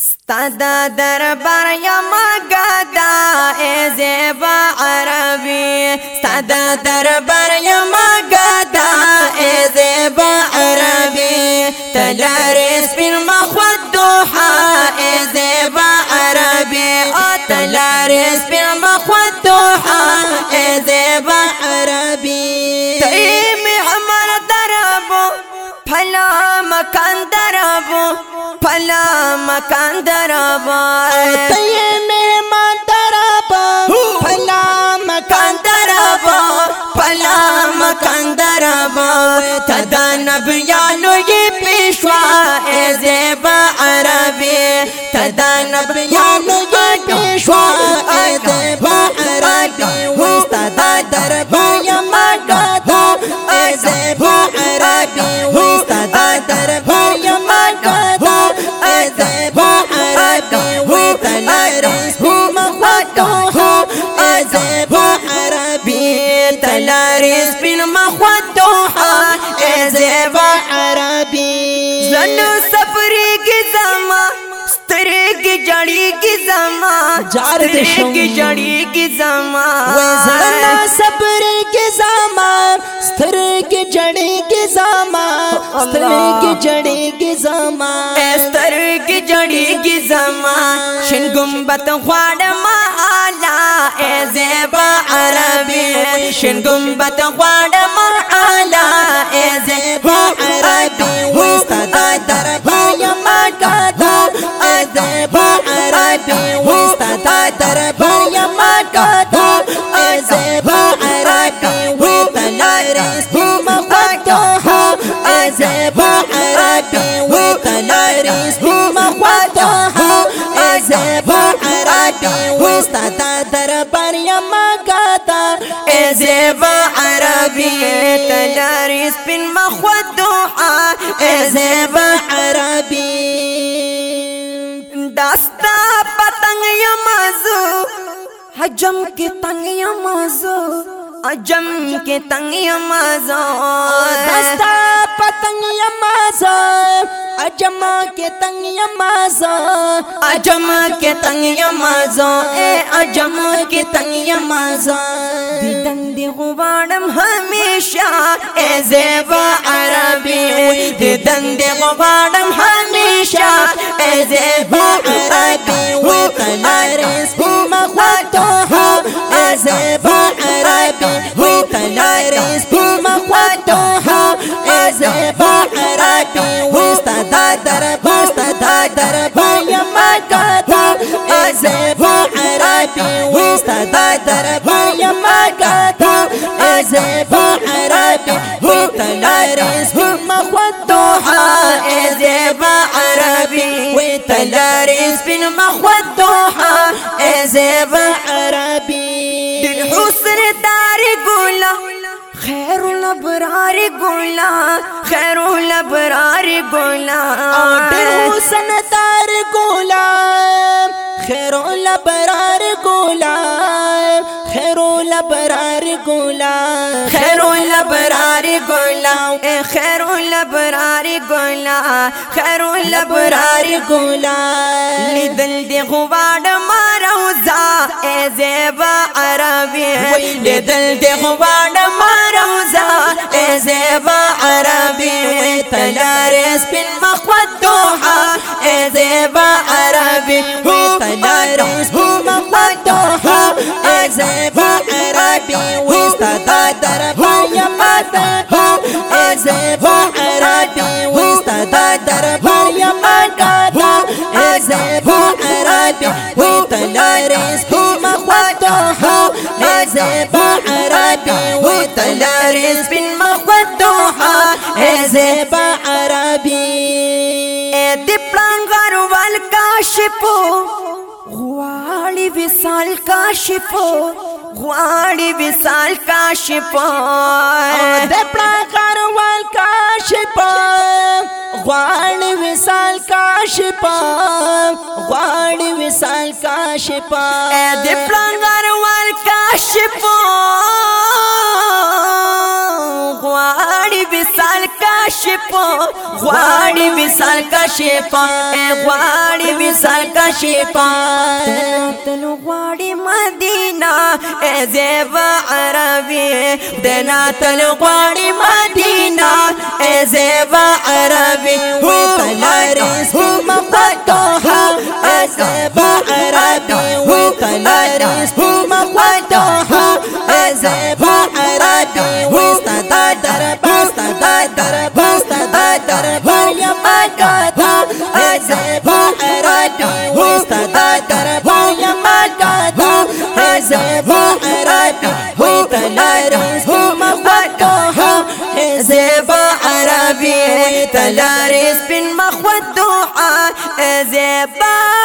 ستدا دربار یا مگدا ای زیبا عربی. ستدا دربار یا مگدا ای زیبا عربی. تلار سپین مخود دوحا ای زیبا عربی. تلار سپین مکان دربو پھلا مکان دربو تی مہمان دربا پھلا مکان دربو پھلا مکان دربو تدا نبیانو یہ پیشوا اے زیبا عربی تدا نبیانو تلاری سپین مخوت دوحا اے زیبا عربی زنو سفری کی زما سترے کی جڑی کی زما جار سترے. کی جڑی کی زما. زنا صبر کے زامان ستر کے جڑے کے زامان ستر کے جڑے کے زامان استر کی جڑی کی زما. شن گمبت خواد شین گمبت مر آلا اے زیبا عربی وستا در پایا دا اے زیبا عربی وستا در پایا ما کاته عزت عربي وتلار سپم خواته عزت عربي وتلار سپم اے زیبا عربی وستا دربا یا مگدا اے زیبا عربی تلاری سپین مخود دوحا اے زیبا عربی داستا پتنگ یمازو حجم کے تنگ یمازو عجم کے تنگ یمازو دستا پتنگ یمازا اجما کے تنگ یمازا عجم کے تنگ یمازو اے عجم کے تنگ یمازو دیدن دی غبارم ہمیشہ، اے زیبا عربی دیدن دی غبارم ہمیشہ، اے زیبا عربی وطلارس بما خطوها ازبا عربي وطلارس بما خطوها ازبا عربي وستدا درباس تا دربا یما کتا ازب عربی وستا تا دربا یما کتا ازب عربی ویتا لارس ما خدوها ازب عربی ویتا لارس بن ما خدوها ازب عربی. دل حسن دار خیر الابرار گولا خیر الابرار گولا۔ آڈر حسن دار غلام خیر الابرار غلام خیر الابرار غلام خیر الابرار گولا اے خیر الابرار گولا خیر الابرار غلام لیدل دی غواړ ماروزا اے زیبا عربی لیدل دی غواړ تلارې سپین مخوات دوحا ای زیبا عربي وی تلارې سپین مخ دوحا ای زیبا عربي وی ستا دربا یمات ای زیبا عربي وی ستا دربا یمات ای زیبا عربي وی تلارې سپین مخ دوحا ای زیبا عربي وی تلارې سپین مخ دوحا ای زیبا کاشفو غواړي وصال کاشفو غواړي وصال کاشفو د پړا کاروان کاشفو غواړي وصال کاشفو غواړي وصال کاشفو د پړا کاروان کاشفو کاشپو غواړي وصال کاشپو اے غواړي وصال کا شپار تلو غواړي مدینه ای زیبا عربي دنا تل غواړي مدینہ ای زیبا عربی وی تلاری سپما قطوها ای زیبا عربی وی تلاری تلاري سبين مخ ودوحه زیبا